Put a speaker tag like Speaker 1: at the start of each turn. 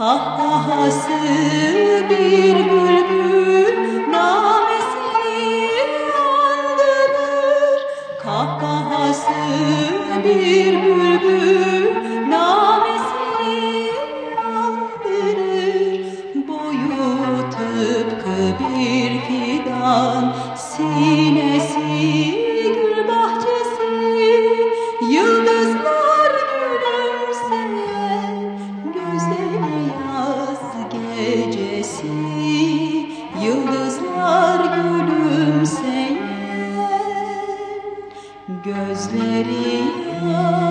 Speaker 1: Kahkahası bir bülbül namesini andırır Kahkahası bir bülbül namesini andırır Boyu tıpkı bir fidan sinesi gecesi Yıldızlar gülümseyen gözleri yaz